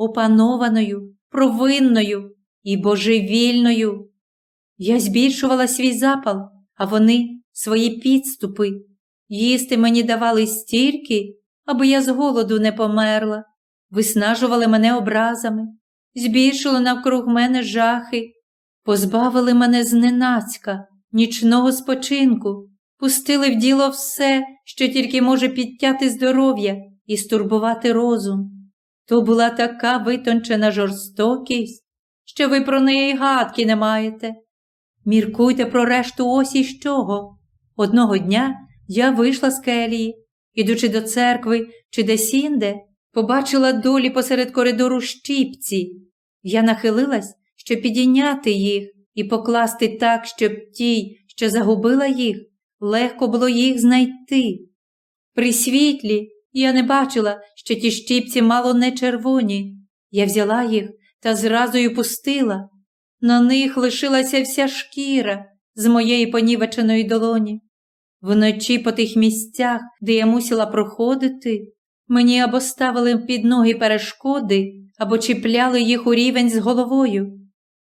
опанованою, провинною і божевільною. Я збільшувала свій запал, а вони свої підступи. Їсти мені давали стільки, аби я з голоду не померла, виснажували мене образами, збільшили навкруг мене жахи, позбавили мене зненацька, нічного спочинку, пустили в діло все, що тільки може підтяти здоров'я і стурбувати розум. То була така витончена жорстокість, що ви про неї гадки не маєте. Міркуйте про решту ось із чого. Одного дня я вийшла з келії, ідучи до церкви чи десінде, побачила долі посеред коридору щіпці. Я нахилилась, щоб підійняти їх і покласти так, щоб тій, що загубила їх, легко було їх знайти. При світлі я не бачила, що ті щіпці мало не червоні. Я взяла їх та зразу й пустила. На них лишилася вся шкіра з моєї понівеченої долоні. Вночі по тих місцях, де я мусила проходити, мені або ставили під ноги перешкоди, або чіпляли їх у рівень з головою.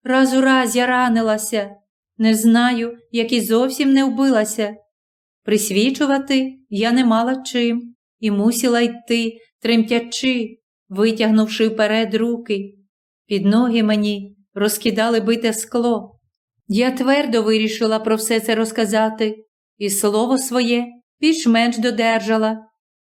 Раз у раз я ранилася, не знаю, як і зовсім не вбилася. Присвічувати я не мала чим і мусила йти, тремтячи, витягнувши вперед руки. Під ноги мені розкидали бите скло. Я твердо вирішила про все це розказати, і слово своє більш-менш додержала.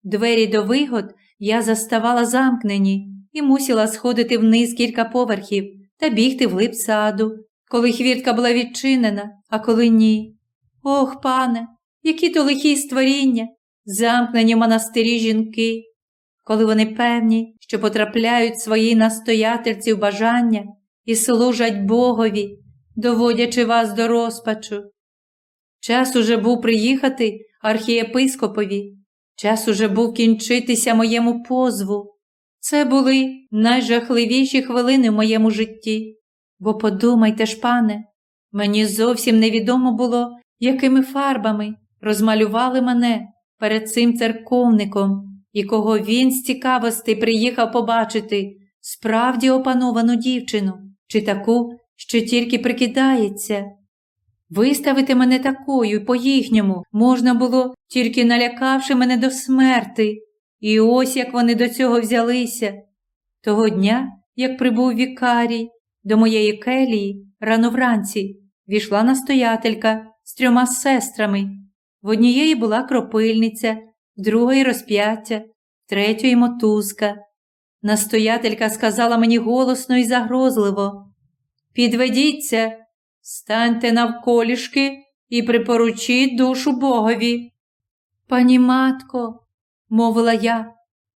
Двері до вигод я заставала замкнені і мусила сходити вниз кілька поверхів та бігти в глиб саду, коли хвіртка була відчинена, а коли ні. Ох, пане, які то лихі створіння, замкнені монастирі жінки, коли вони певні, що потрапляють своїй настоятельці в бажання і служать Богові, доводячи вас до розпачу. Час уже був приїхати архієпископові, час уже був кінчитися моєму позву. Це були найжахливіші хвилини в моєму житті. Бо подумайте ж, пане, мені зовсім невідомо було, якими фарбами розмалювали мене перед цим церковником, і кого він з цікавості приїхав побачити справді опановану дівчину, чи таку, що тільки прикидається. Виставити мене такою по їхньому можна було, тільки налякавши мене до смерти. І ось як вони до цього взялися. Того дня, як прибув вікарій, до моєї келії рано вранці війшла настоятелька з трьома сестрами. В однієї була кропильниця, в другої розп'яття, третьої мотузка. Настоятелька сказала мені голосно і загрозливо Підведіться, станьте навколішки і припоручіть душу Богові. Пані матко, мовила я,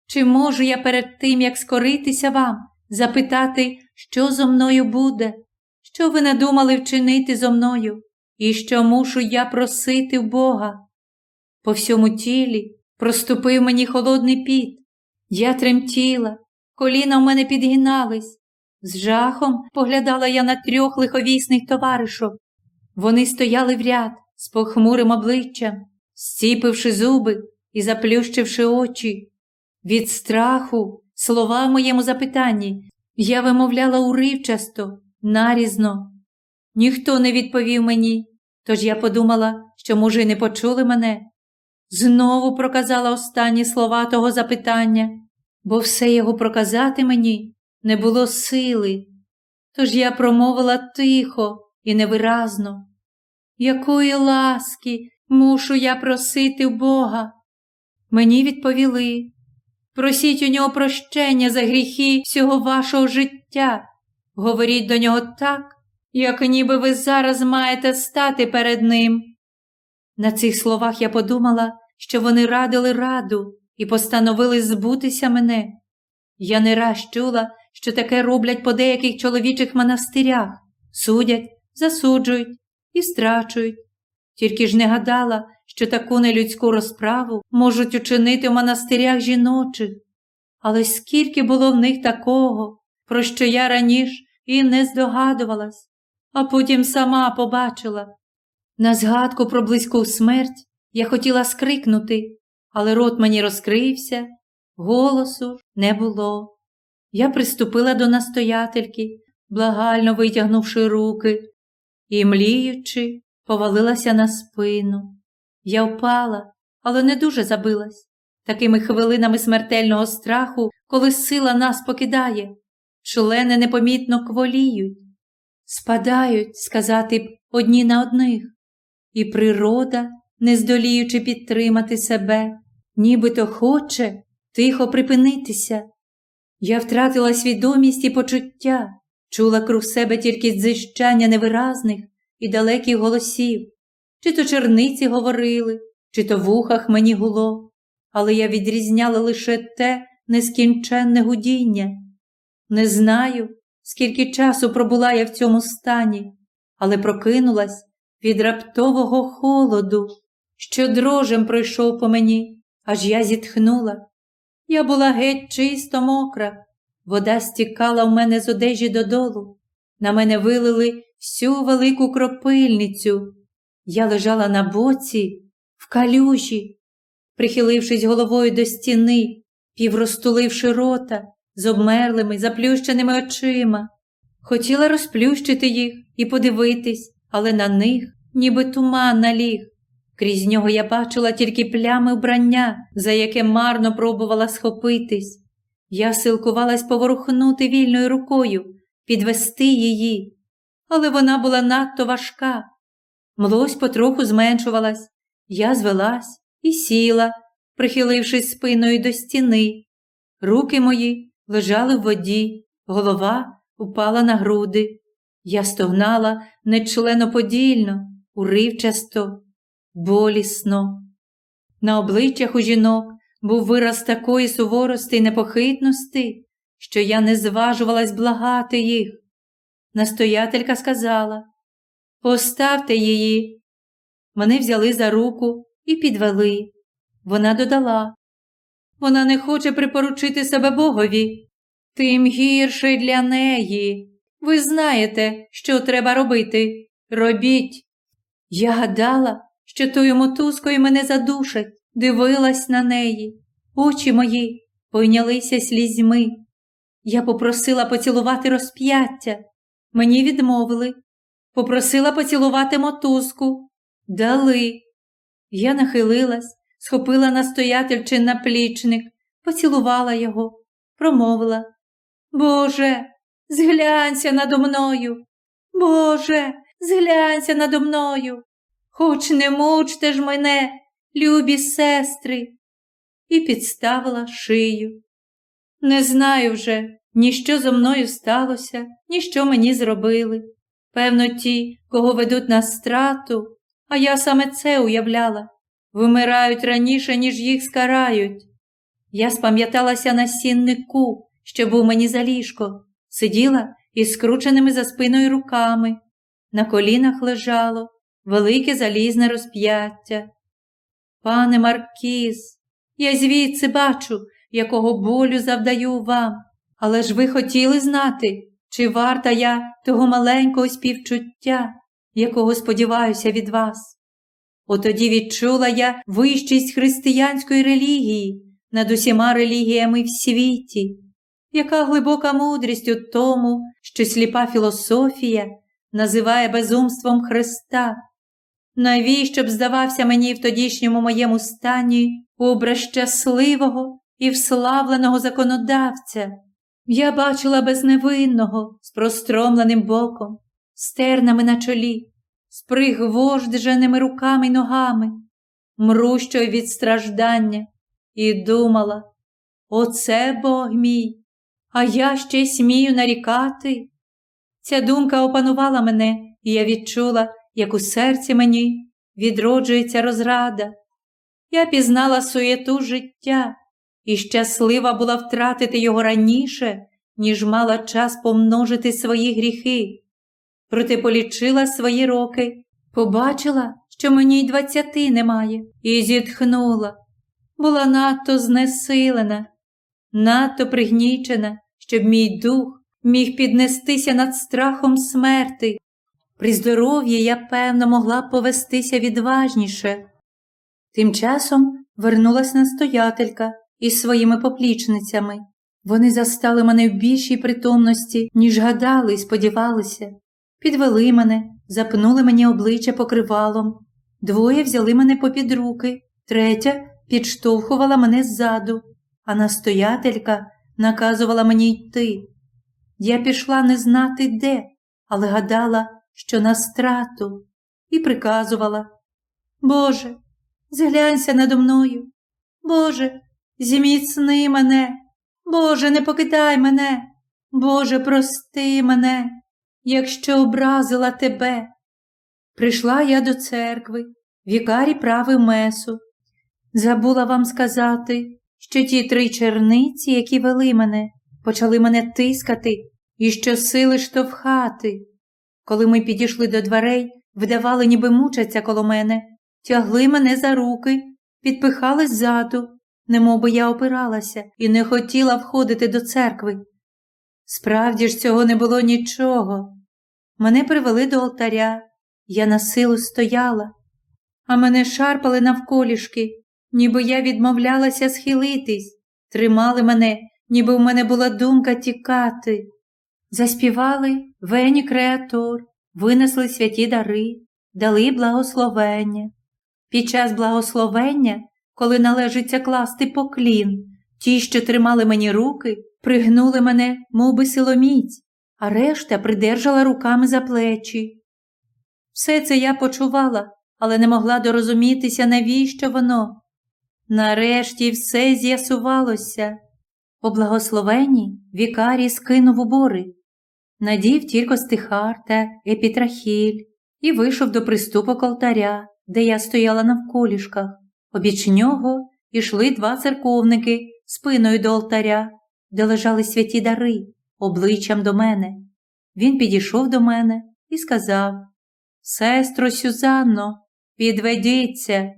чи можу я перед тим, як скоритися вам, запитати, що зо мною буде, що ви надумали вчинити зо мною, і що мушу я просити в Бога? По всьому тілі проступив мені холодний піт, я тремтіла, коліна в мене підгинались. З жахом поглядала я на трьох лиховісних товаришок. Вони стояли в ряд з похмурим обличчям, зціпивши зуби і заплющивши очі. Від страху, слова в моєму запитанні, я вимовляла уривчасто, нарізно. Ніхто не відповів мені, тож я подумала, що, й не почули мене. Знову проказала останні слова того запитання, бо все його проказати мені не було сили. Тож я промовила тихо і невиразно. Якої ласки мушу я просити в Бога? Мені відповіли просіть у нього прощення за гріхи всього вашого життя. Говоріть до нього так, як ніби ви зараз маєте стати перед ним. На цих словах я подумала, що вони радили раду і постановили збутися мене. Я не раз чула, що таке роблять по деяких чоловічих монастирях, судять, засуджують і страчують. Тільки ж не гадала, що таку нелюдську розправу можуть учинити в монастирях жіночих. Але скільки було в них такого, про що я раніше і не здогадувалась, а потім сама побачила. На згадку про близьку смерть я хотіла скрикнути, але рот мені розкрився, голосу не було. Я приступила до настоятельки, благально витягнувши руки, і, мліючи, повалилася на спину. Я впала, але не дуже забилась. Такими хвилинами смертельного страху, коли сила нас покидає, члени непомітно кволіють, спадають, сказати б, одні на одних, і природа, не здоліючи підтримати себе, нібито хоче тихо припинитися. Я втратила свідомість і почуття, чула круг себе тільки дзищання невиразних і далеких голосів, чи то черниці говорили, чи то в ухах мені гуло, але я відрізняла лише те нескінченне гудіння. Не знаю, скільки часу пробула я в цьому стані, але прокинулась від раптового холоду, що дрожем пройшов по мені, аж я зітхнула. Я була геть чисто мокра, вода стікала в мене з одежі додолу, на мене вилили всю велику кропильницю. Я лежала на боці, в калюжі, прихилившись головою до стіни, півростуливши рота з обмерлими, заплющеними очима. Хотіла розплющити їх і подивитись, але на них, ніби туман наліг. Крізь нього я бачила тільки плями вбрання, за яке марно пробувала схопитись. Я силкувалась поворухнути вільною рукою, підвести її, але вона була надто важка. Млось потроху зменшувалась, я звелась і сіла, прихилившись спиною до стіни. Руки мої лежали в воді, голова упала на груди. Я стогнала нечленоподільно, уривчасто, болісно. На обличчях у жінок був вираз такої суворості й непохитності, що я не зважувалась благати їх. Настоятелька сказала Поставте її. Мене взяли за руку і підвели. Вона додала вона не хоче припоручити себе Богові, тим гірше для неї. Ви знаєте, що треба робити. Робіть. Я гадала, що тою мотузкою мене задушать, дивилась на неї. Очі мої пойнялися слізьми. Я попросила поцілувати розп'яття. Мені відмовили. Попросила поцілувати мотузку. Дали. Я нахилилась, схопила настоятельчин наплічник, поцілувала його, промовила. Боже, зглянься надо мною. Боже, зглянься надо мною. Хоч не мучте ж мене, любі сестри, і підставила шию. Не знаю вже, ні що зо мною сталося, ні що мені зробили. Певно, ті, кого ведуть на страту, а я саме це уявляла, вимирають раніше, ніж їх скарають. Я спам'яталася на сіннику, що був мені за ліжко, сиділа із скрученими за спиною руками. На колінах лежало велике залізне розп'яття. Пане Маркіз, я звідси бачу, якого болю завдаю вам, але ж ви хотіли знати, чи варта я того маленького співчуття, якого сподіваюся від вас. Отоді відчула я вищість християнської релігії над усіма релігіями в світі, яка глибока мудрість у тому, що сліпа філософія називає безумством Христа. Навіщо б здавався мені в тодішньому моєму стані образ щасливого і вславленого законодавця? Я бачила безневинного з простромленим боком, стернами на чолі, з пригвождженими руками й ногами, мрущою від страждання, і думала оце Бог мій, а я ще й смію нарікати. Ця думка опанувала мене, і я відчула, як у серці мені відроджується розрада. Я пізнала суєту життя і щаслива була втратити його раніше, ніж мала час помножити свої гріхи. Проте полічила свої роки, побачила, що мені й двадцяти немає, і зітхнула. Була надто знесилена, надто пригнічена, щоб мій дух міг піднестися над страхом смерти. При здоров'ї я, певно, могла б повестися відважніше. Тим часом вернулась настоятелька із своїми поплічницями. Вони застали мене в більшій притомності, ніж гадали і сподівалися. Підвели мене, запнули мені обличчя покривалом. Двоє взяли мене попід руки, третя підштовхувала мене ззаду, а настоятелька наказувала мені йти. Я пішла не знати де, але гадала, що на страту, і приказувала Боже, зглянься надо мною. Боже, зміцни мене. Боже, не покидай мене. Боже, прости мене, якщо образила тебе. Прийшла я до церкви, вікарі правив месу. Забула вам сказати, що ті три черниці, які вели мене, почали мене тискати і щосили штовхати. Коли ми підійшли до дверей, вдавали, ніби мучаться коло мене, тягли мене за руки, підпихали ззаду, немов би я опиралася і не хотіла входити до церкви. Справді ж цього не було нічого. Мене привели до алтаря, я на силу стояла, а мене шарпали навколішки, ніби я відмовлялася схилитись, тримали мене, ніби в мене була думка тікати. Заспівали вені креатор, винесли святі дари, дали благословення. Під час благословення, коли належиться класти поклін, ті, що тримали мені руки, пригнули мене, мов би силоміць, а решта придержала руками за плечі. Все це я почувала, але не могла дорозумітися, навіщо воно. Нарешті все з'ясувалося. По благословенні вікарій скинув убори, надів тільки стихар та епітрахіль і вийшов до приступок алтаря, де я стояла навколішках. Обіч нього йшли два церковники спиною до алтаря, де лежали святі дари, обличчям до мене. Він підійшов до мене і сказав Сестро Сюзанно, підведіться.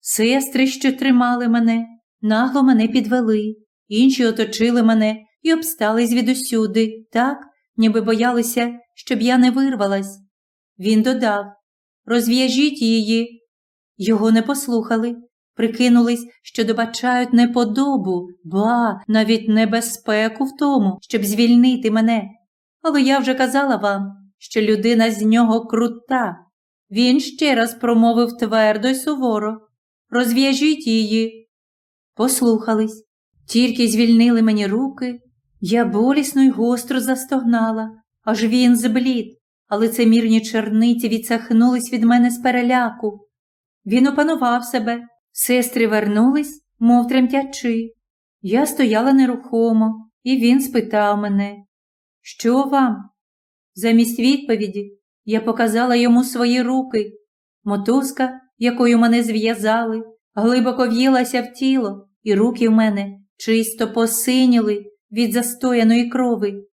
Сестри, що тримали мене, нагло мене підвели, інші оточили мене і обстали звідусюди, так, ніби боялися, щоб я не вирвалась. Він додав Розв'яжіть її. Його не послухали, прикинулись, що добачають неподобу, ба, навіть небезпеку в тому, щоб звільнити мене. Але я вже казала вам, що людина з нього крута. Він ще раз промовив твердо й суворо Розв'яжіть її. Послухались, тільки звільнили мені руки, я болісно й гостро застогнала, аж він зблід, а лицемірні черниці відсахнулись від мене з переляку. Він опанував себе, сестри вернулись, мов тремтячи. Я стояла нерухомо, і він спитав мене, що вам? Замість відповіді я показала йому свої руки. Мотузка, якою мене зв'язали, глибоко в'їлася в тіло, і руки в мене чисто посиніли від застояної крови.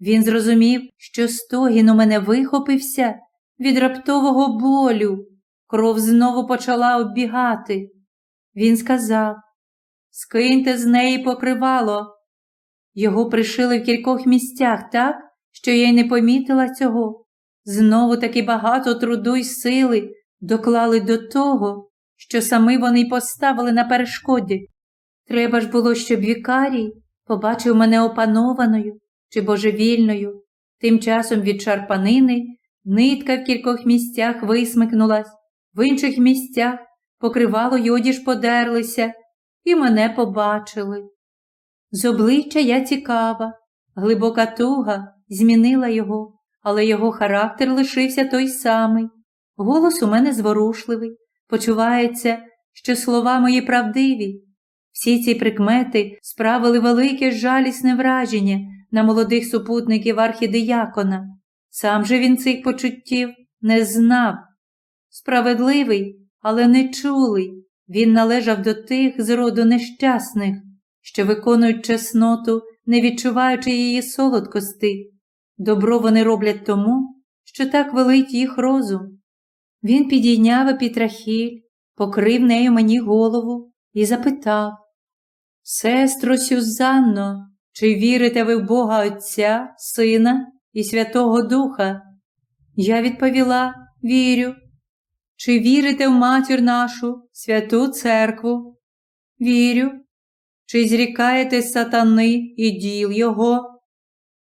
Він зрозумів, що стогін у мене вихопився від раптового болю. Кров знову почала оббігати. Він сказав Скиньте з неї покривало. Його пришили в кількох місцях так, що я й не помітила цього. Знову таки багато труду й сили доклали до того, що самі вони й поставили на перешкоді. Треба ж було, щоб вікарій побачив мене опанованою чи божевільною. Тим часом від шарпанини нитка в кількох місцях висмикнулась, в інших місцях покривало йоді ж подерлися, і мене побачили. З обличчя я цікава, глибока туга змінила його, але його характер лишився той самий. Голос у мене зворушливий, почувається, що слова мої правдиві. Всі ці прикмети справили велике жалісне враження на молодих супутників архідиякона. Сам же він цих почуттів не знав. Справедливий, але не чулий, він належав до тих з роду нещасних, що виконують чесноту, не відчуваючи її солодкости. Добро вони роблять тому, що так велить їх розум. Він підійняв епітрахіль, покрив нею мені голову і запитав Сестро Сюзанно, чи вірите ви в Бога Отця, Сина і Святого Духа? Я відповіла Вірю. Чи вірите в матір нашу, святу церкву? Вірю. чи зрікаєте сатани і діл його?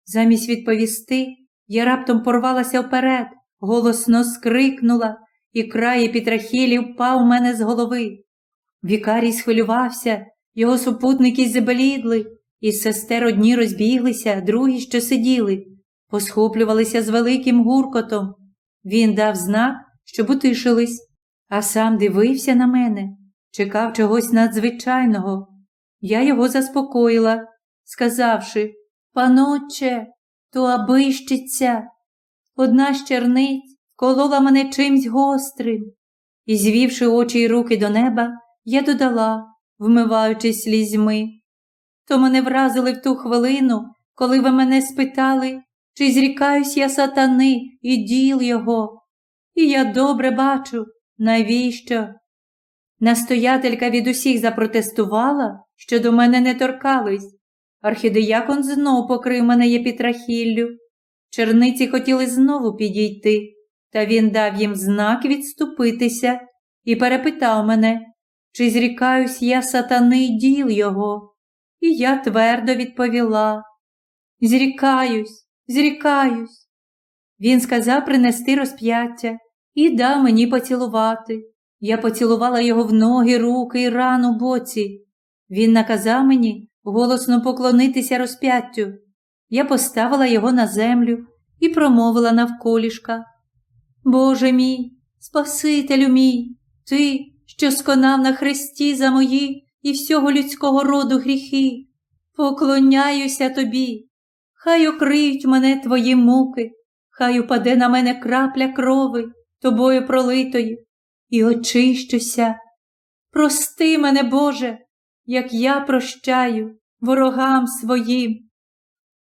Замість відповісти, я раптом порвалася вперед, голосно скрикнула, і край епітрахілі впав у мене з голови. Вікарій схвилювався, його супутники заблідли, із сестер одні розбіглися, другі, що сиділи, посхоплювалися з великим гуркотом. Він дав знак, щоб утишились, а сам дивився на мене, чекав чогось надзвичайного. Я його заспокоїла, сказавши Паноче, то абищиця. Одна з черниць колола мене чимсь гострим. І, звівши очі й руки до неба, я додала, вмиваючись слізьми. То мене вразили в ту хвилину, коли ви мене спитали, чи зрікаюсь я сатани і діл його. І я добре бачу, навіщо? Настоятелька від усіх запротестувала, що до мене не торкались. Архідеякон знов покрив мене єпітрахіллю. Черниці хотіли знову підійти, та він дав їм знак відступитися і перепитав мене, чи зрікаюсь я сатани діл його. І я твердо відповіла Зрікаюсь, зрікаюсь. Він сказав принести розп'яття і дав мені поцілувати. Я поцілувала його в ноги, руки і рану боці. Він наказав мені голосно поклонитися розп'яттю. Я поставила його на землю і промовила навколішка. Боже мій, Спасителю мій, ти, що сконав на хресті за мої і всього людського роду гріхи, поклоняюся тобі. Хай окриють мене твої муки, хай упаде на мене крапля крови, тобою пролитої, і очищуся. Прости мене, Боже, як я прощаю ворогам своїм.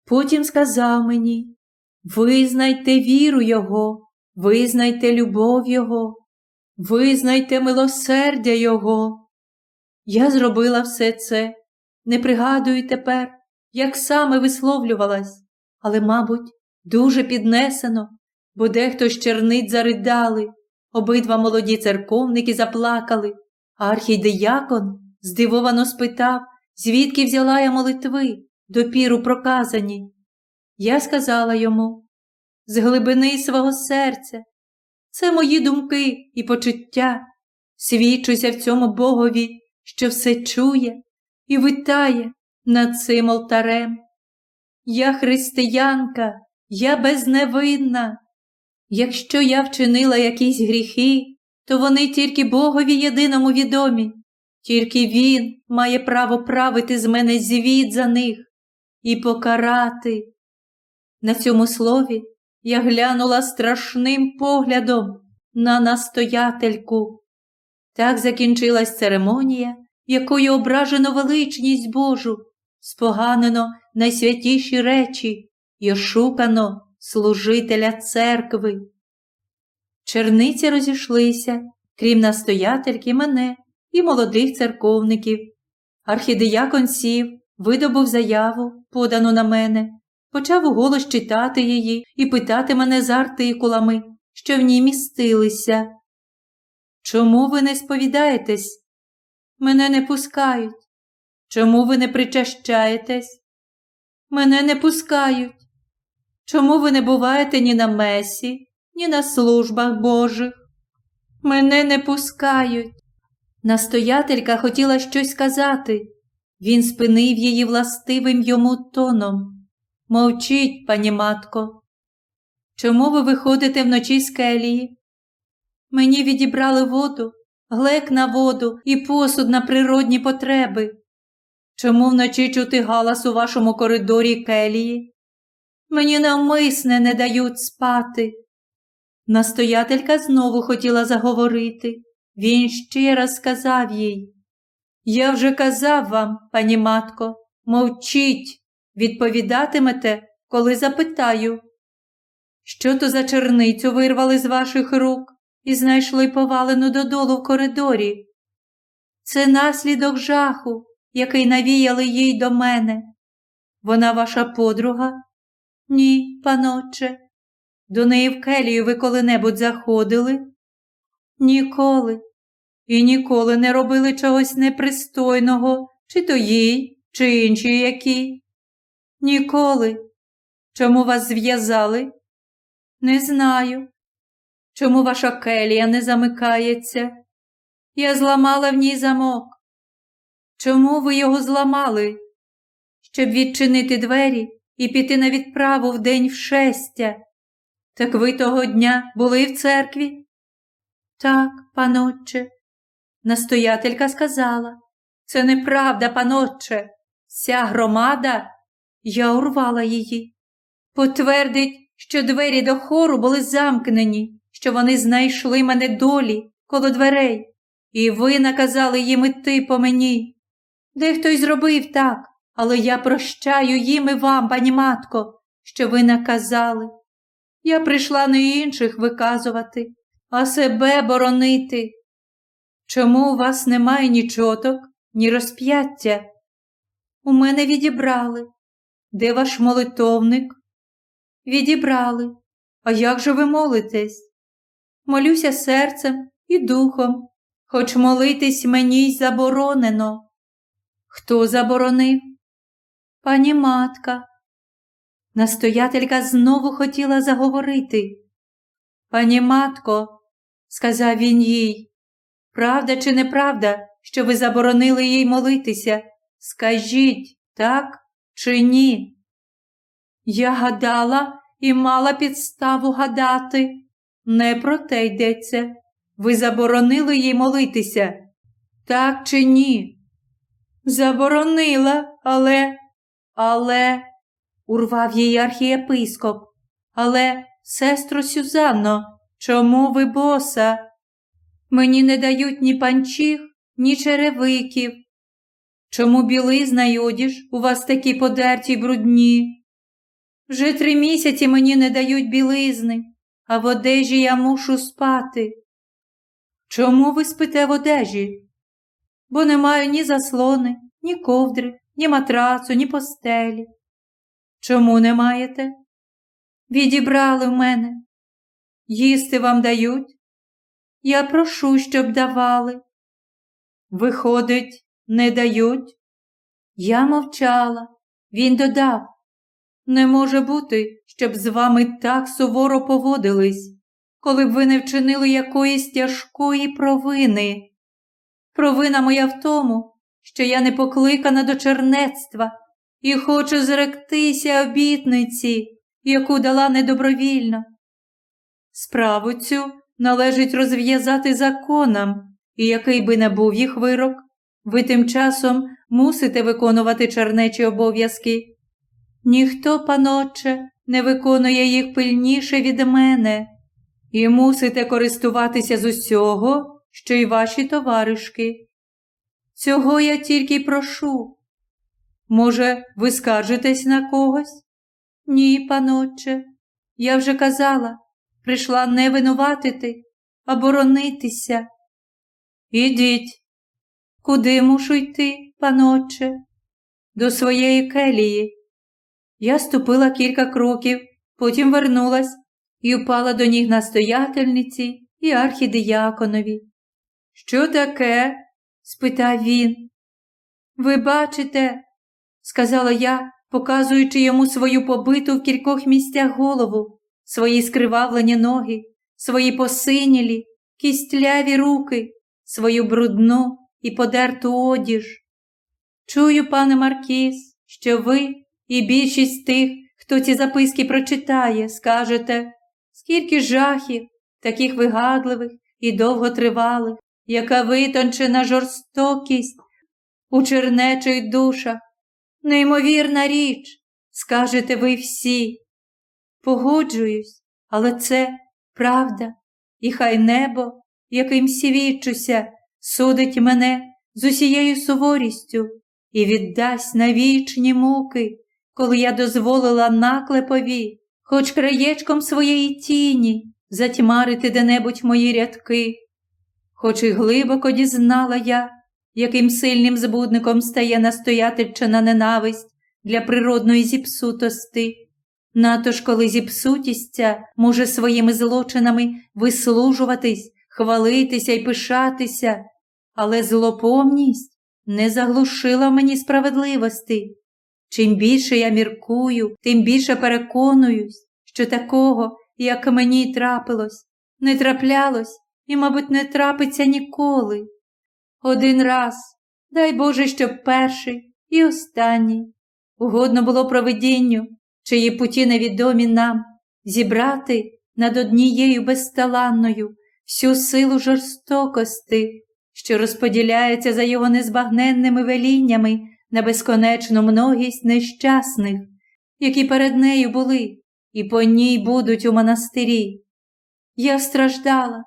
Потім сказав мені визнайте віру Його, визнайте любов Його, визнайте милосердя Його. Я зробила все це, не пригадую тепер, як саме висловлювалась, але, мабуть, дуже піднесено, бо дехто з черниць заридали, обидва молоді церковники заплакали, а архідеякон здивовано спитав, звідки взяла я молитви, допіру проказані. Я сказала йому з глибини свого серця, це мої думки і почуття, свідчуся в цьому Богові, що все чує і витає над цим алтарем. Я християнка, я безневинна. Якщо я вчинила якісь гріхи, то вони тільки Богові єдиному відомі, тільки Він має право правити з мене звіт за них і покарати. На цьому слові я глянула страшним поглядом на настоятельку. Так закінчилась церемонія, якою ображено величність Божу, споганено найсвятіші речі і ошукано служителя церкви. Черниці розійшлися, крім настоятельки мене і молодих церковників. Архідеякон сів, видобув заяву, подану на мене, почав уголос читати її і питати мене за артикулами, що в ній містилися. Чому ви не сповідаєтесь? Мене не пускають. Чому ви не причащаєтесь? Мене не пускають. Чому ви не буваєте ні на месі, ні на службах Божих? Мене не пускають. Настоятелька хотіла щось сказати. Він спинив її властивим йому тоном. Мовчіть, пані матко. Чому ви виходите вночі з келії? Мені відібрали воду, глек на воду і посуд на природні потреби. Чому вночі чути галас у вашому коридорі келії? Мені навмисне не дають спати. Настоятелька знову хотіла заговорити. Він ще раз сказав їй. Я вже казав вам, пані матко, мовчіть, відповідатимете, коли запитаю. Що то за черницю вирвали з ваших рук і знайшли повалену додолу в коридорі? Це наслідок жаху, який навіяли їй до мене. Вона ваша подруга? Ні, паноче. До неї в келію ви коли-небудь заходили? Ніколи. І ніколи не робили чогось непристойного, чи то їй, чи інші які? Ніколи. Чому вас зв'язали? Не знаю. Чому ваша келія не замикається? Я зламала в ній замок. Чому ви його зламали? Щоб відчинити двері і піти на відправу в день вшестя. Так ви того дня були в церкві? Так, панотче. Настоятелька сказала. Це неправда, панотче. Ця громада, я урвала її. Потвердить, що двері до хору були замкнені, що вони знайшли мене долі коло дверей, і ви наказали їм іти по мені. Дехто й зробив так, але я прощаю їм і вам, пані матко, що ви наказали. Я прийшла не інших виказувати, а себе боронити. Чому у вас немає ні чоток, ні розп'яття? У мене відібрали. Де ваш молитовник? Відібрали. А як же ви молитесь? Молюся серцем і духом, хоч молитись мені й заборонено. Хто заборонив? Пані матка. Настоятелька знову хотіла заговорити. Пані матко, сказав він їй, правда чи неправда, що ви заборонили їй молитися? Скажіть, так чи ні? Я гадала і мала підставу гадати. Не про те йдеться. Ви заборонили їй молитися, так чи ні? Заборонила, але, але, урвав її архієпископ. Але, сестро Сюзанно, чому ви боса? Мені не дають ні панчіх, ні черевиків. Чому білизна й одіж у вас такі подерті й брудні? Вже три місяці мені не дають білизни, а в одежі я мушу спати. Чому ви спите в одежі? Бо не маю ні заслони, ні ковдри, ні матрацу, ні постелі. Чому не маєте? Відібрали в мене. Їсти вам дають? Я прошу, щоб давали. Виходить, не дають? Я мовчала. Він додав не може бути, щоб з вами так суворо поводились, коли б ви не вчинили якоїсь тяжкої провини. Провина моя в тому, що я не покликана до чернецтва і хочу зректися обітниці, яку дала недобровільно. Справу цю належить розв'язати законам, і який би не був їх вирок, ви тим часом мусите виконувати чернечі обов'язки. Ніхто, паноче, не виконує їх пильніше від мене, і мусите користуватися з усього, що й ваші товаришки. Цього я тільки прошу. Може, ви скаржитесь на когось? Ні, паноче, я вже казала, прийшла не винуватити, а боронитися. Ідіть. Куди мушу йти, паноче? До своєї келії. Я ступила кілька кроків, потім вернулась і впала до ніг настоятельниці і архідияконові. Що таке? Спитав він. Ви бачите, сказала я, показуючи йому свою побиту в кількох місцях голову, свої скривавлені ноги, свої посинілі, кістляві руки, свою брудну і подерту одіж. Чую, пане Маркіс, що ви і більшість тих, хто ці записки прочитає, скажете, скільки жахів, таких вигадливих і довготривалих, яка витончена жорстокість у чернечих душах. Неймовірна річ, скажете ви всі. Погоджуюсь, але це правда, і хай небо, яким свідчуся, судить мене з усією суворістю і віддасть на вічні муки коли я дозволила наклепові, хоч краєчком своєї тіні, затьмарити де-небудь мої рядки, хоч і глибоко дізнала я, яким сильним збудником стає настоятельчина ненависть для природної зіпсутости. Нато ж коли зіпсутість може своїми злочинами вислужуватись, хвалитися і пишатися, але злопомність не заглушила мені справедливості. Чим більше я міркую, тим більше переконуюсь, що такого, як мені трапилось, не траплялось і, мабуть, не трапиться ніколи. Один раз, дай Боже, щоб перший і останній. Угодно було провидінню, чиї путі невідомі нам, зібрати над однією безталанною всю силу жорстокости, що розподіляється за його незбагненними веліннями на безконечну многість нещасних, які перед нею були і по ній будуть у монастирі. Я страждала,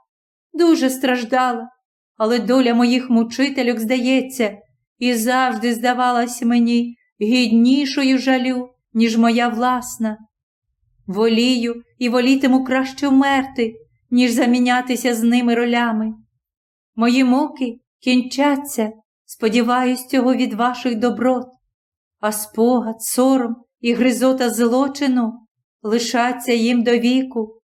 дуже страждала, але доля моїх мучительок, здається, і завжди здавалась мені гіднішою жалю, ніж моя власна. Волію і волітиму краще вмерти, ніж замінятися з ними ролями. Мої муки кінчаться, сподіваюсь, цього від ваших доброт, а спогад, сором і гризота злочину лишаться їм до віку.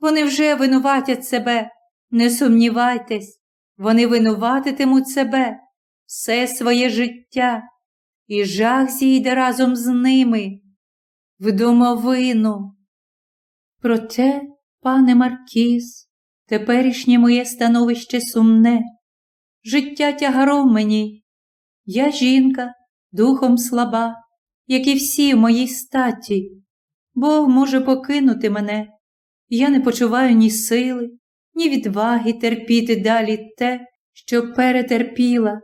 Вони вже винуватять себе, не сумнівайтесь, вони винуватитимуть себе все своє життя, і жах зійде разом з ними в домовину. Проте, пане Маркіз, теперішнє моє становище сумне, життя тягаром мені. Я жінка, духом слаба, як і всі в моїй статі. Бог може покинути мене. Я не почуваю ні сили, ні відваги терпіти далі те, що перетерпіла.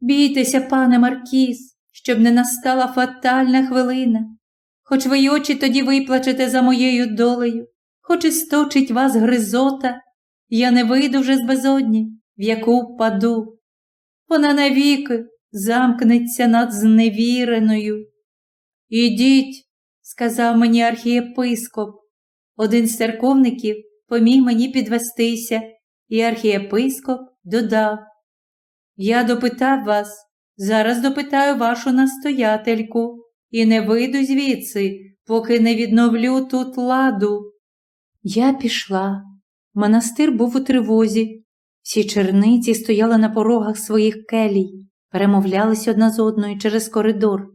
Бійтеся, пане Маркіз, щоб не настала фатальна хвилина, хоч ви й очі тоді виплачете за моєю долею, хоч і сточить вас гризота, я не вийду вже з безодні, в яку впаду. Вона навіки замкнеться над зневіреною. Ідіть, сказав мені архієпископ. Один з церковників поміг мені підвестися, і архієпископ додав Я допитав вас, зараз допитаю вашу настоятельку і не вийду звідси, поки не відновлю тут ладу. Я пішла. Монастир був у тривозі. Всі черниці стояли на порогах своїх келій, перемовлялись одна з одною через коридор.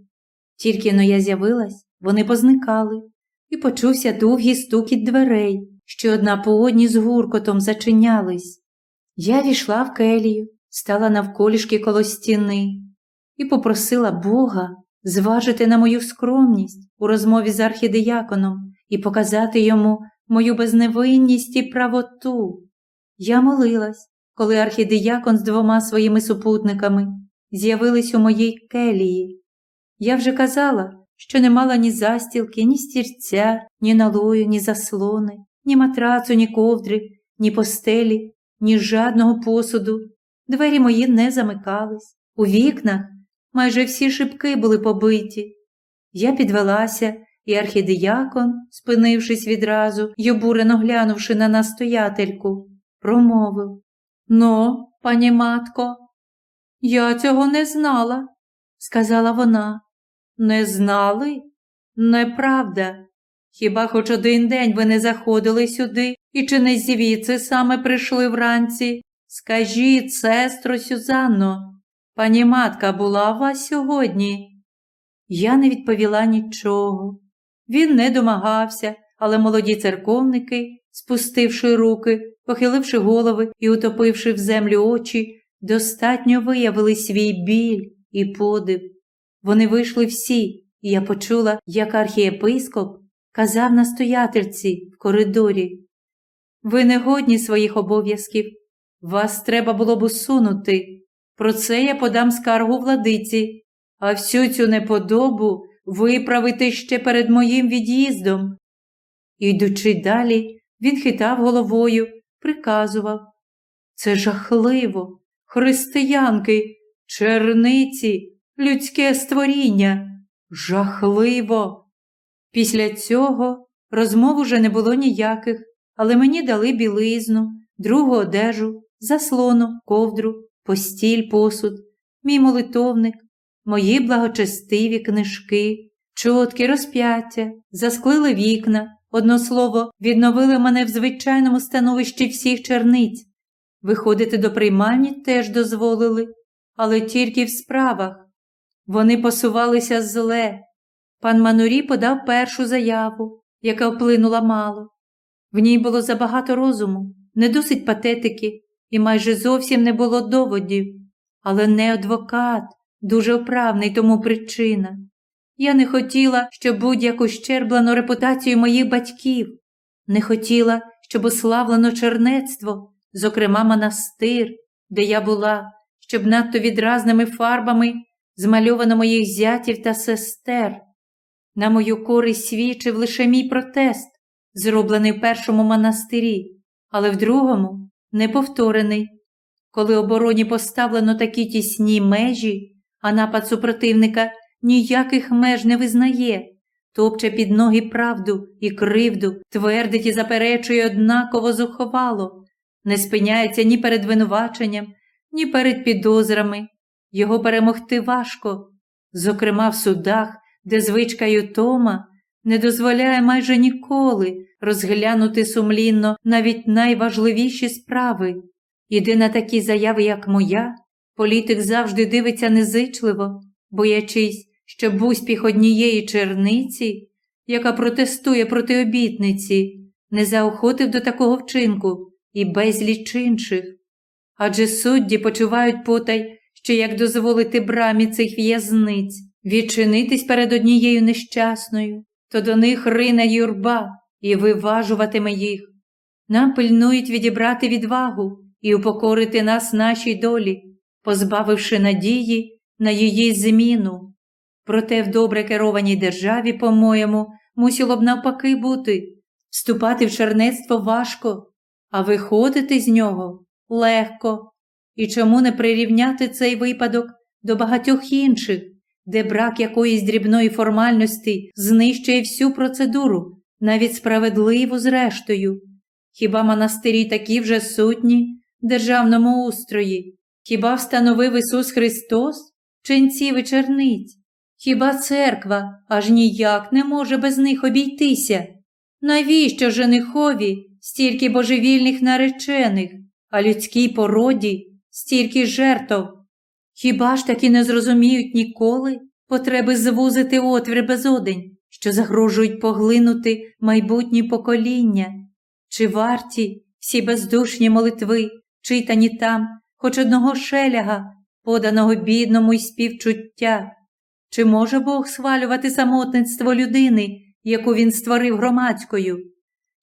Тільки но я з'явилась, вони позникали, і почувся довгий стукіт дверей, що одна по одній з гуркотом зачинялись. Я війшла в келію, стала навколішки коло стіни і попросила Бога зважити на мою скромність у розмові з архідеяконом і показати йому мою безневинність і правоту. Я молилась, коли архідеякон з двома своїми супутниками з'явились у моїй келії. Я вже казала, що не мала ні застілки, ні стірця, ні налою, ні заслони, ні матрацу, ні ковдри, ні постелі, ні жадного посуду. Двері мої не замикались. У вікнах майже всі шибки були побиті. Я підвелася, і архідіякон, спинившись відразу й обурено глянувши на настоятельку, промовив Ну, пані матко, я цього не знала, сказала вона. Не знали? Неправда. Хіба хоч один день ви не заходили сюди і чи не звідси саме прийшли вранці? Скажіть, сестро Сюзанно, пані матка була у вас сьогодні? Я не відповіла нічого. Він не домагався, але молоді церковники, спустивши руки, похиливши голови і утопивши в землю очі, достатньо виявили свій біль і подив. Вони вийшли всі, і я почула, як архієпископ казав настоятельці в коридорі. Ви не годні своїх обов'язків, вас треба було б усунути. Про це я подам скаргу владиці, а всю цю неподобу виправити ще перед моїм від'їздом. Йдучи далі, він хитав головою, приказував Це жахливо, християнки, черниці, людське створіння. Жахливо. Після цього розмов уже не було ніяких, але мені дали білизну, другу одежу, заслону, ковдру, постіль, посуд, мій молитовник, мої благочестиві книжки, чотки розп'яття, засклили вікна, одно слово, відновили мене в звичайному становищі всіх черниць. Виходити до приймальні теж дозволили, але тільки в справах. Вони посувалися зле. Пан Манурі подав першу заяву, яка вплинула мало. В ній було забагато розуму, не досить патетики, і майже зовсім не було доводів, але не адвокат, дуже вправний тому причина. Я не хотіла, щоб будь-яку щерблену репутацію моїх батьків, не хотіла, щоб ославлено чернецтво, зокрема монастир, де я була, щоб надто відразними фарбами змальовано моїх зятів та сестер. На мою користь свідчив лише мій протест, зроблений в першому монастирі, але в другому неповторений. Коли обороні поставлено такі тісні межі, а напад супротивника ніяких меж не визнає, топче під ноги правду і кривду, твердить і заперечує однаково зуховало, не спиняється ні перед винуваченням, ні перед підозрами. Його перемогти важко, зокрема в судах, де звичка Ютома не дозволяє майже ніколи розглянути сумлінно навіть найважливіші справи. Іди на такі заяви, як моя, політик завжди дивиться незичливо, боячись, щоб успіх однієї черниці, яка протестує проти обітниці, не заохотив до такого вчинку і безліч інших. Адже судді почувають потай, що як дозволити брамі цих в'язниць відчинитись перед однією нещасною, то до них рине юрба і виважуватиме їх. Нам пильнують відібрати відвагу і упокорити нас нашій долі, позбавивши надії на її зміну. Проте в добре керованій державі, по-моєму, мусило б навпаки бути. Вступати в чернецтво важко, а виходити з нього легко. І чому не прирівняти цей випадок до багатьох інших, де брак якоїсь дрібної формальності знищує всю процедуру, навіть справедливу зрештою? Хіба монастирі такі вже сутні в державному устрої? Хіба встановив Ісус Христос ченців і черниць? Хіба церква аж ніяк не може без них обійтися? Навіщо женихові стільки божевільних наречених, а людській породі стільки жертв? Хіба ж таки не зрозуміють ніколи потреби звузити отвір безодень, що загрожують поглинути майбутні покоління? Чи варті всі бездушні молитви, читані там, хоч одного шеляга, поданого бідному й співчуття? Чи може Бог схвалювати самотництво людини, яку він створив громадською?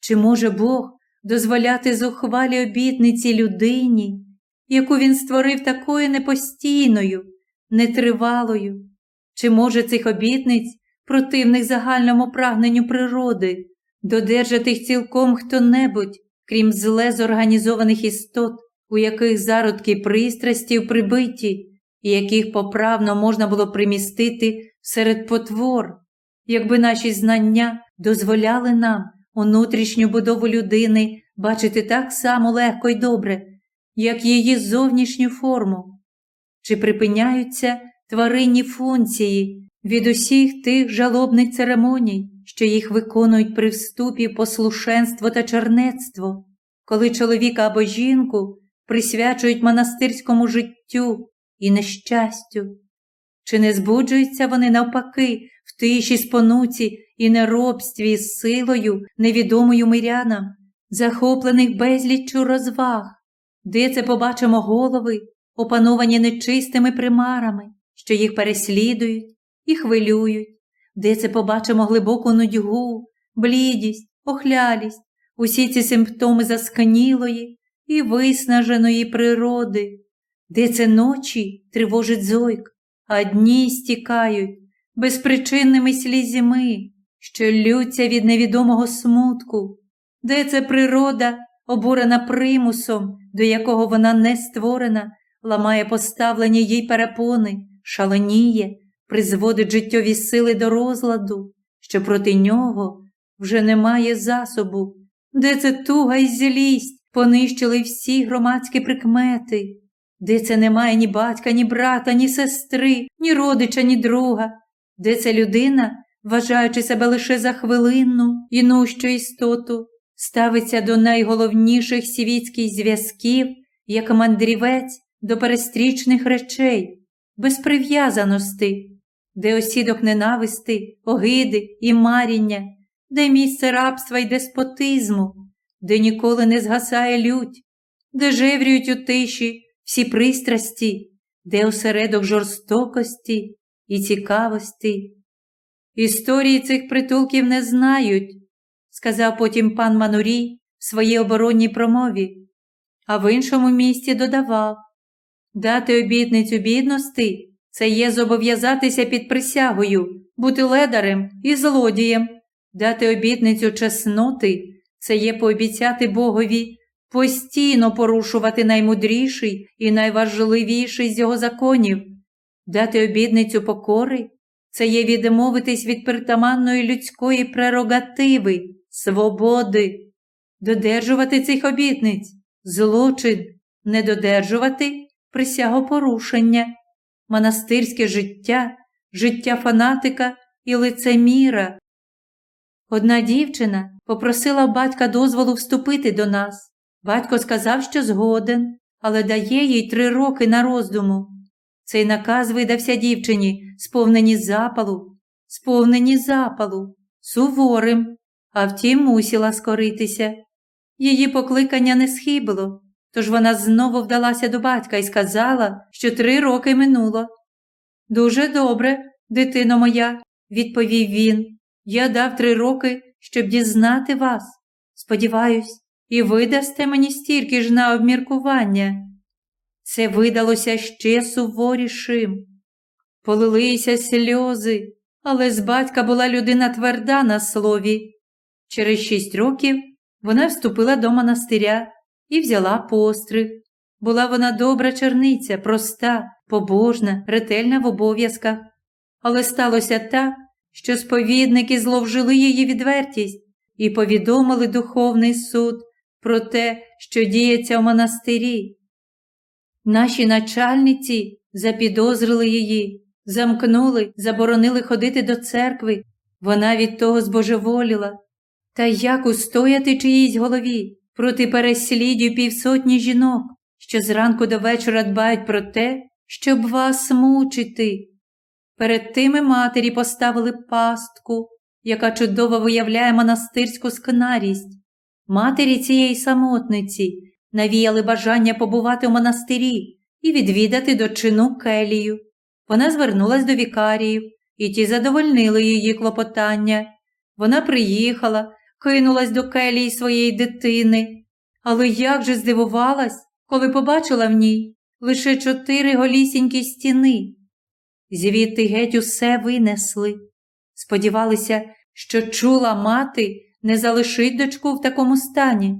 Чи може Бог дозволяти зухвалі обітниці людині, яку він створив такою непостійною, нетривалою? Чи може цих обітниць, противних загальному прагненню природи, додержати їх цілком хто-небудь, крім зле зорганізованих істот, у яких зародки пристрастів прибиті? і яких поправно можна було примістити серед потвор, якби наші знання дозволяли нам внутрішню будову людини бачити так само легко й добре, як її зовнішню форму, чи припиняються тваринні функції від усіх тих жалобних церемоній, що їх виконують при вступі послушенство та чернецтво, коли чоловіка або жінку присвячують монастирському життю і нещастю. Чи не збуджуються вони навпаки в тиші спонуці і неробстві з силою, невідомою мирянам, захоплених безліччю розваг, де це побачимо голови, опановані нечистими примарами, що їх переслідують і хвилюють, де це побачимо глибоку нудьгу, блідість, охлялість, усі ці симптоми засканілої і виснаженої природи, де це ночі тривожить зойк, а дні стікають безпричинними слізьми, що лються від невідомого смутку, де це природа, обурена примусом, до якого вона не створена, ламає поставлені їй перепони, шаленіє, призводить життєві сили до розладу, що проти нього вже немає засобу, де це туга й злість? Понищили всі громадські прикмети. Де це немає ні батька, ні брата, ні сестри, ні родича, ні друга, де ця людина, вважаючи себе лише за хвилинну і нущу істоту, ставиться до найголовніших світських зв'язків, як мандрівець до перестрічних речей, без прив'язаності, де осідок ненависти, огиди і маріння, де місце рабства й деспотизму, де ніколи не згасає лють, де жеврюють у тиші всі пристрасті, де осередок жорстокості і цікавості. Історії цих притулків не знають, сказав потім пан Манурій в своїй оборонній промові, а в іншому місті додавав. Дати обітницю бідності це є зобов'язатися під присягою, бути ледарем і злодієм, дати обітницю чесноти це є пообіцяти Богові постійно порушувати наймудріший і найважливіший з його законів, дати обідницю покори це є відмовитись від притаманної людської прерогативи, свободи, додержувати цих обітниць, злочин, не додержувати присягопорушення, монастирське життя, життя фанатика і лицеміра. Одна дівчина попросила батька дозволу вступити до нас. Батько сказав, що згоден, але дає їй три роки на роздуму. Цей наказ видався дівчині, сповнені запалу, сповнені запалу, суворим, а втім мусила скоритися. Її покликання не схибло, тож вона знову вдалася до батька і сказала, що три роки минуло. Дуже добре, дитино моя, відповів він. Я дав три роки, щоб дізнати вас. Сподіваюсь, і ви дасте мені стільки ж на обміркування. Це видалося ще суворішим. Полилися сльози, але з батька була людина тверда на слові. Через шість років вона вступила до монастиря і взяла постриг. Була вона добра черниця, проста, побожна, ретельна в обов'язках. Але сталося так, що сповідники зловжили її відвертість і повідомили духовний суд про те, що діється в монастирі. Наші начальниці запідозрили її, замкнули, заборонили ходити до церкви. Вона від того збожеволіла. Та як устояти чиїсь голові проти переслідів півсотні жінок, що зранку до вечора дбають про те, щоб вас мучити? Перед тими матері поставили пастку, яка чудово виявляє монастирську скнарість. Матері цієї самотниці навіяли бажання побувати в монастирі і відвідати дочину келію. Вона звернулась до вікаріїв, і ті задовольнили її клопотання. Вона приїхала, кинулась до келії своєї дитини. Але як же здивувалась, коли побачила в ній лише чотири голісінькі стіни. Звідти геть усе винесли. Сподівалися, що чула мати не залишить дочку в такому стані.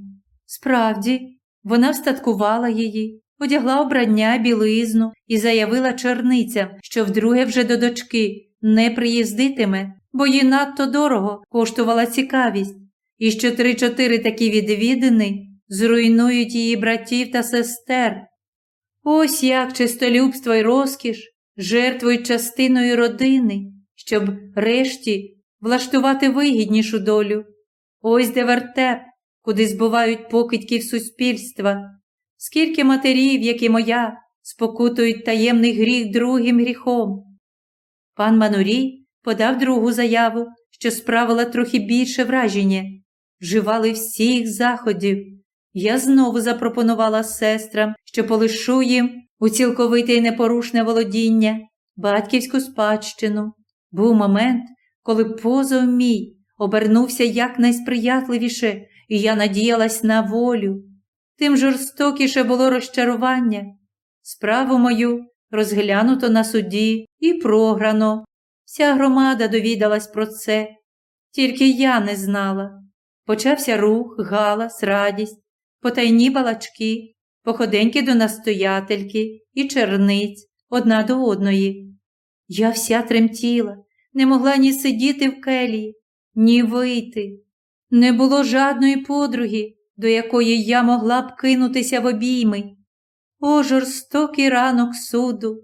Справді, вона встаткувала її, одягла обрання білизну і заявила черницям, що вдруге вже до дочки не приїздитиме, бо їй надто дорого коштувала цікавість, і що три-чотири такі відвідини зруйнують її братів та сестер. Ось як чистолюбство й розкіш жертвують частиною родини, щоб решті влаштувати вигіднішу долю. Ось де вертеп, куди збувають покидьків суспільства, скільки матерів, як і моя, спокутують таємний гріх другим гріхом. Пан Манурій подав другу заяву, що справила трохи більше враження, вживали всіх заходів. Я знову запропонувала сестрам, що полишу їм у цілковите й непорушне володіння, батьківську спадщину. Був момент, коли позов мій обернувся якнайсприятливіше, і я надіялась на волю. Тим жорстокіше було розчарування. Справу мою розглянуто на суді і програно. Вся громада довідалась про це, тільки я не знала. Почався рух, галас, радість, потайні балачки, походеньки до настоятельки і черниць одна до одної. Я вся тремтіла, не могла ні сидіти в келії, ні вийти. Не було жадної подруги, до якої я могла б кинутися в обійми. О, жорстокий ранок суду!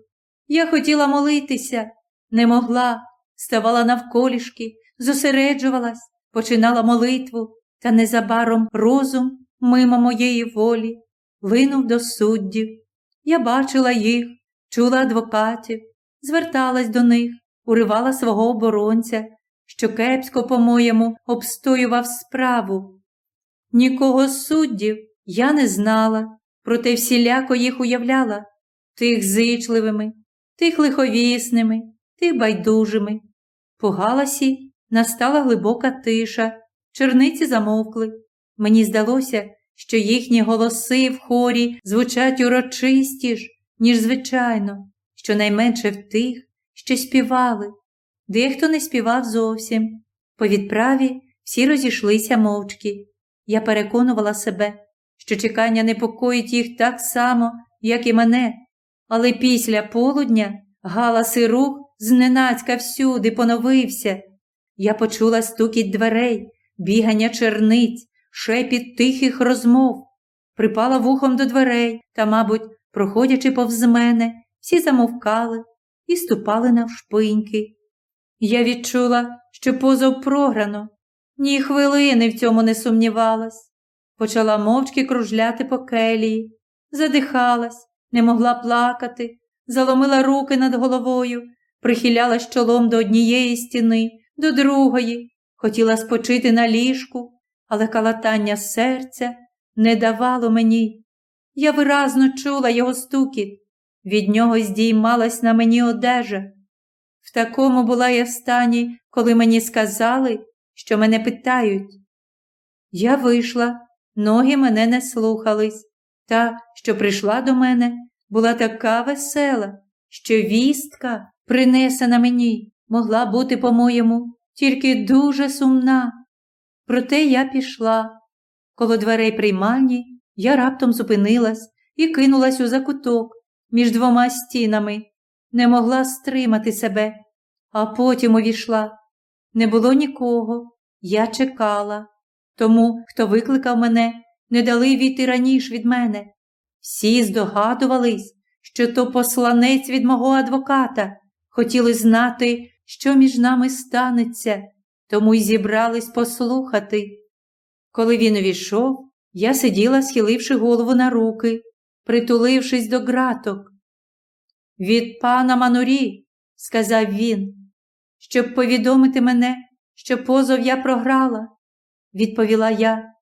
Я хотіла молитися, не могла, ставала навколішки, зосереджувалась, починала молитву, та незабаром розум, мимо моєї волі, линув до суддів. Я бачила їх, чула адвокатів, зверталась до них, уривала свого оборонця, що кепсько, по-моєму, обстоював справу. Нікого з суддів я не знала, проте всіляко їх уявляла тих зичливими, тих лиховісними, тих байдужими. По настала глибока тиша, черниці замовкли. Мені здалося, що їхні голоси в хорі звучать урочистіш, ніж звичайно, щонайменше в тих, що співали. Дехто не співав зовсім. По відправі всі розійшлися мовчки. Я переконувала себе, що чекання непокоїть їх так само, як і мене, але після полудня галас і рух зненацька всюди поновився. Я почула стукіт дверей, бігання черниць, шепіт тихих розмов, припала вухом до дверей та, мабуть, проходячи повз мене, всі замовкали і ступали навшпиньки. Я відчула, що позов програно, ні хвилини в цьому не сумнівалась. Почала мовчки кружляти по келії, задихалась, не могла плакати, заломила руки над головою, прихилялась чолом до однієї стіни, до другої, хотіла спочити на ліжку, але калатання серця не давало мені. Я виразно чула його стукіт, від нього здіймалась на мені одежа. В такому була я в стані, коли мені сказали, що мене питають. Я вийшла, ноги мене не слухались, та, що прийшла до мене, була така весела, що вістка, принесена мені, могла бути, по-моєму, тільки дуже сумна. Проте я пішла. Коло дверей приймальні я раптом зупинилась і кинулась у закуток між двома стінами, не могла стримати себе, а потім увійшла. Не було нікого, я чекала. Тому, хто викликав мене, не дали війти раніше від мене. Всі здогадувались, що то посланець від мого адвоката, хотіли знати, що між нами станеться, тому й зібрались послухати. Коли він увійшов, я сиділа, схиливши голову на руки, притулившись до граток. Від пана Манурі, сказав він, щоб повідомити мене, що позов я програла, відповіла я.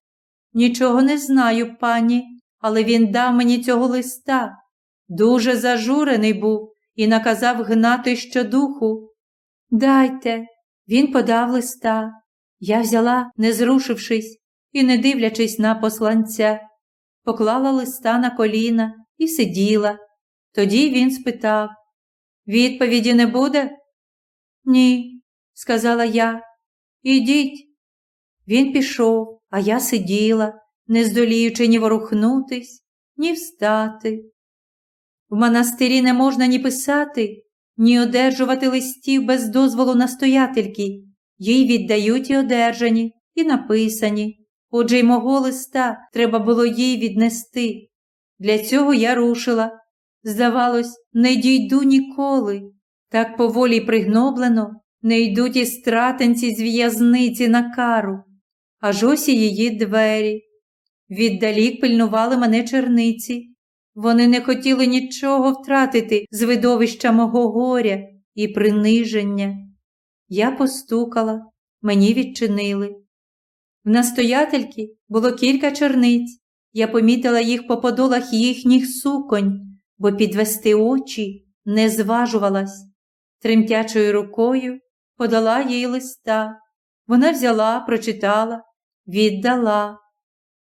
Нічого не знаю, пані, але він дав мені цього листа. Дуже зажурений був і наказав гнати щодуху. Дайте, він подав листа. Я взяла, не зрушившись і не дивлячись на посланця, поклала листа на коліна і сиділа. Тоді він спитав Відповіді не буде? Ні, сказала я. Ідіть. Він пішов, а я сиділа, не здоліючи ні ворухнутись, ні встати. В монастирі не можна ні писати, ні одержувати листів без дозволу настоятельки. Їй віддають і одержані, і написані. Отже й мого листа треба було їй віднести. Для цього я рушила. Здавалось, не дійду ніколи. Так поволі пригноблено не йдуть і стратенці з в'язниці на кару, аж ось і її двері. Віддалік пильнували мене черниці. Вони не хотіли нічого втратити з видовища мого горя і приниження. Я постукала, мені відчинили. В настоятельки було кілька черниць. Я помітила їх по подолах їхніх суконь, бо підвести очі не зважувалась. Тремтячою рукою подала їй листа. Вона взяла, прочитала, віддала.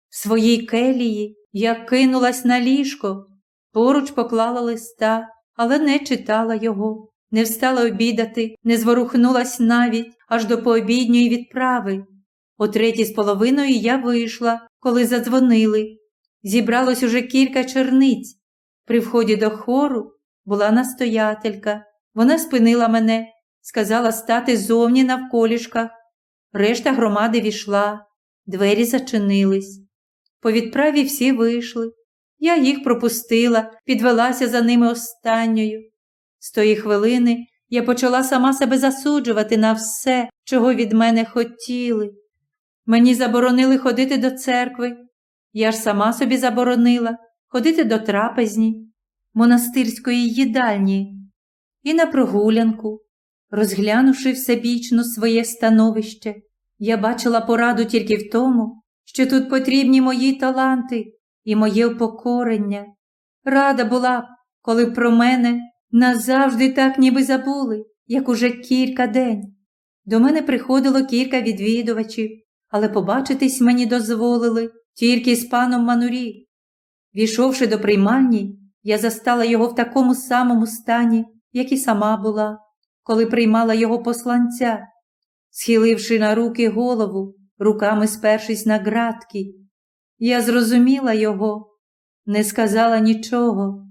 В своїй келії я кинулась на ліжко, поруч поклала листа, але не читала його, не встала обідати, не зворухнулась навіть аж до пообідньої відправи. О третій з половиною я вийшла, коли задзвонили. Зібралось уже кілька черниць. При вході до хору була настоятелька. Вона спинила мене, сказала стати зовні навколішках. Решта громади війшла, двері зачинились. По відправі всі вийшли. Я їх пропустила, підвелася за ними останньою. З тої хвилини я почала сама себе засуджувати на все, чого від мене хотіли. Мені заборонили ходити до церкви. Я ж сама собі заборонила ходити до трапезні. монастирської їдальні і на прогулянку, розглянувши всебічно своє становище, я бачила пораду тільки в тому, що тут потрібні мої таланти і моє упокорення. Рада була б, коли про мене назавжди так ніби забули, як уже кілька день. До мене приходило кілька відвідувачів, але побачитись мені дозволили тільки з паном Манурі. Війшовши до приймальні, я застала його в такому самому стані, як і сама була, коли приймала його посланця, схиливши на руки голову, руками спершись на ґратки. Я зрозуміла його, не сказала нічого.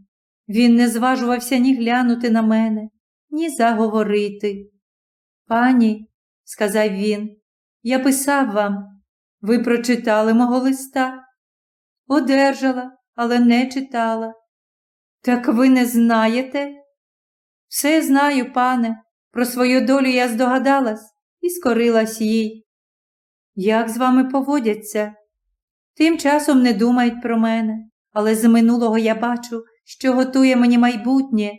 Він не зважувався ні глянути на мене, ні заговорити. Пані, сказав він, я писав вам. Ви прочитали мого листа? Одержала, але не читала. Так ви не знаєте? Все знаю, пане, про свою долю я здогадалась і скорилась їй. Як з вами поводяться? Тим часом не думають про мене, але з минулого я бачу, що готує мені майбутнє.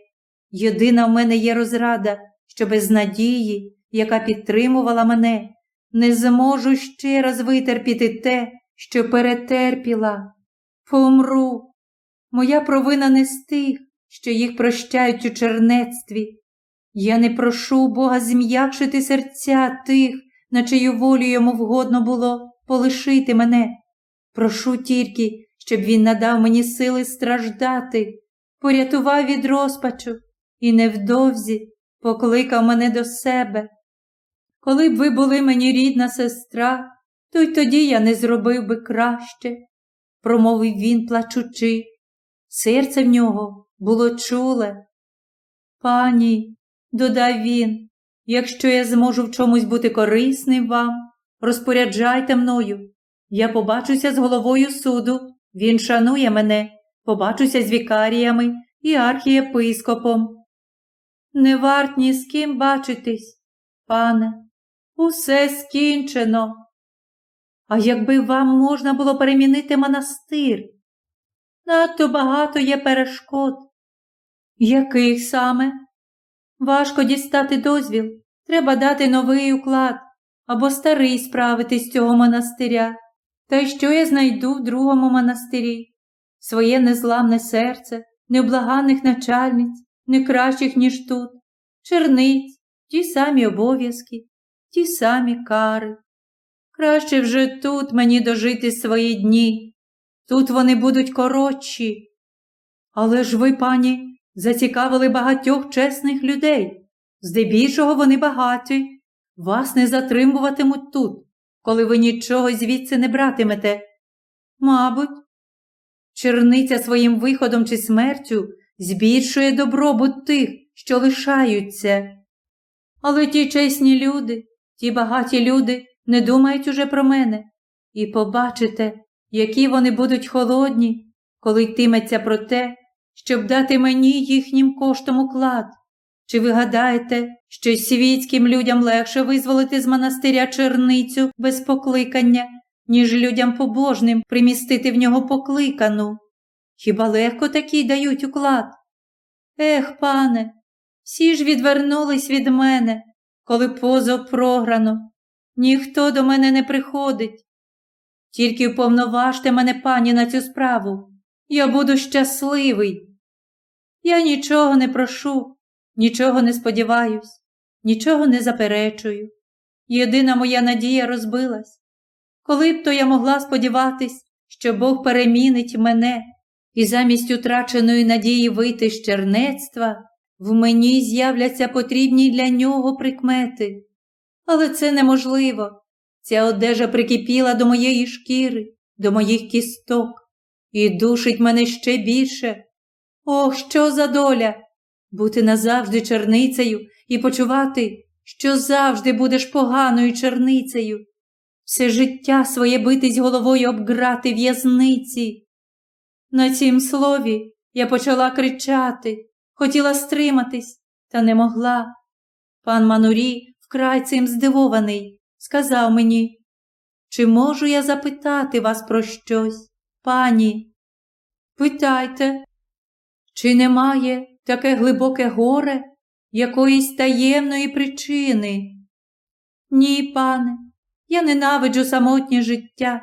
Єдина в мене є розрада, що без надії, яка підтримувала мене, не зможу ще раз витерпіти те, що перетерпіла. Помру. Моя провина не з тих, що їх прощають у чернецтві. Я не прошу Бога зм'якшити серця тих, на чию волю йому вгодно було полишити мене. Прошу тільки, щоб він надав мені сили страждати, порятував від розпачу і невдовзі покликав мене до себе. Коли б ви були мені рідна сестра, то й тоді я не зробив би краще, промовив він, плачучи. Серце в нього було чуле. Пані, додав він, якщо я зможу в чомусь бути корисним вам, розпоряджайте мною. Я побачуся з головою суду, він шанує мене, побачуся з вікаріями і архієпископом. Не варт ні з ким бачитись, пане, усе скінчено. А якби вам можна було перемінити монастир, надто багато є перешкод. Яких саме? Важко дістати дозвіл, треба дати новий уклад або старий справити з цього монастиря. Та й що я знайду в другому монастирі? Своє незламне серце, необлаганих начальниць, не кращих, ніж тут, черниць, ті самі обов'язки, ті самі кари. Краще вже тут мені дожити свої дні, тут вони будуть коротші. Але ж ви, пані, зацікавили багатьох чесних людей. Здебільшого вони багаті, вас не затримуватимуть тут, коли ви нічого звідси не братимете. Мабуть, черниця своїм виходом чи смертю збільшує добробут тих, що лишаються. Але ті чесні люди, ті багаті люди не думають уже про мене, і побачите, які вони будуть холодні, коли йтиметься про те, щоб дати мені їхнім коштом уклад. Чи ви гадаєте, що світським людям легше визволити з монастиря черницю без покликання, ніж людям побожним примістити в нього покликану? Хіба легко такі дають уклад? Ех, пане, всі ж відвернулись від мене, коли позов програно. Ніхто до мене не приходить. Тільки вповноважте мене, пані, на цю справу. Я буду щасливий. Я нічого не прошу, нічого не сподіваюсь, нічого не заперечую. Єдина моя надія розбилась. Коли б то я могла сподіватись, що Бог перемінить мене і замість утраченої надії вийти з чернецтва, в мені з'являться потрібні для нього прикмети. Але це неможливо. Ця одежа прикипіла до моєї шкіри, до моїх кісток і душить мене ще більше. Ох, що за доля! Бути назавжди черницею і почувати, що завжди будеш поганою черницею, все життя своє битись головою обграти в'язниці. На цім слові я почала кричати, хотіла стриматись, та не могла. Пан Манурі, вкрай цим здивований, сказав мені, чи можу я запитати вас про щось, пані? Питайте, Чи немає таке глибоке горе якоїсь таємної причини? Ні, пане, я ненавиджу самотнє життя,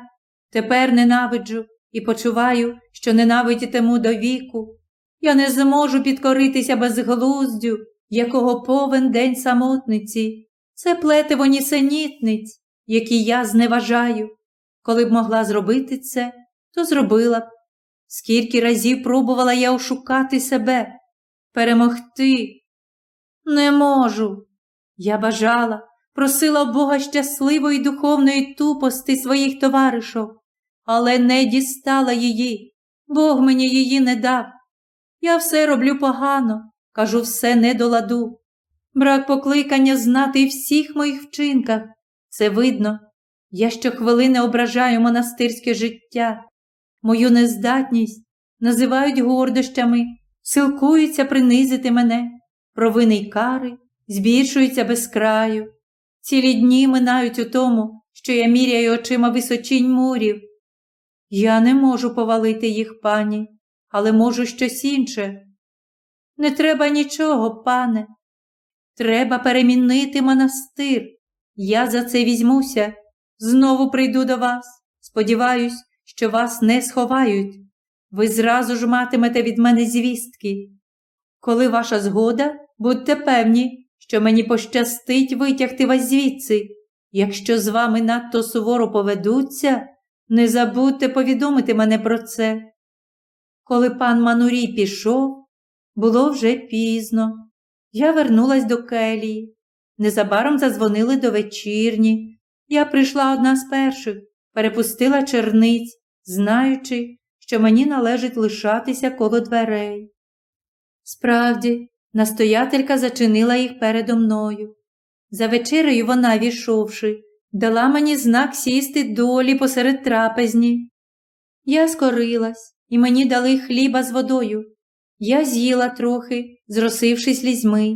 тепер ненавиджу і почуваю, що ненавидітиму до віку. Я не зможу підкоритися безглуздю, якого повен день самотниці. Це плетиво нісенітниць, які я зневажаю. Коли б могла зробити це, то зробила б. Скільки разів пробувала я ошукати себе, перемогти. Не можу. Я бажала, просила Бога щасливої духовної тупости своїх товаришок, але не дістала її. Бог мені її не дав. Я все роблю погано, кажу все не до ладу. Брак покликання знати всіх моїх вчинках. Це видно. Я щохвилини ображаю монастирське життя, мою нездатність називають гордощами, силкуються принизити мене, провини й кари збільшуються без краю. Цілі дні минають у тому, що я міряю очима височінь мурів. Я не можу повалити їх, пані, але можу щось інше. Не треба нічого, пане. Треба перемінити монастир. Я за це візьмуся. Знову прийду до вас. Сподіваюсь, що вас не сховають. Ви зразу ж матимете від мене звістки. Коли ваша згода, будьте певні, що мені пощастить витягти вас звідси. Якщо з вами надто суворо поведуться, не забудьте повідомити мене про це. Коли пан Манурій пішов, було вже пізно. Я вернулась до келії. Незабаром задзвонили до вечірні. Я прийшла одна з перших, перепустила черниць, знаючи, що мені належить лишатися коло дверей. Справді, настоятелька зачинила їх передо мною. За вечерею вона, війшовши, дала мені знак сісти долі посеред трапезні. Я скорилась, і мені дали хліба з водою. Я з'їла трохи, зросившись лізьми.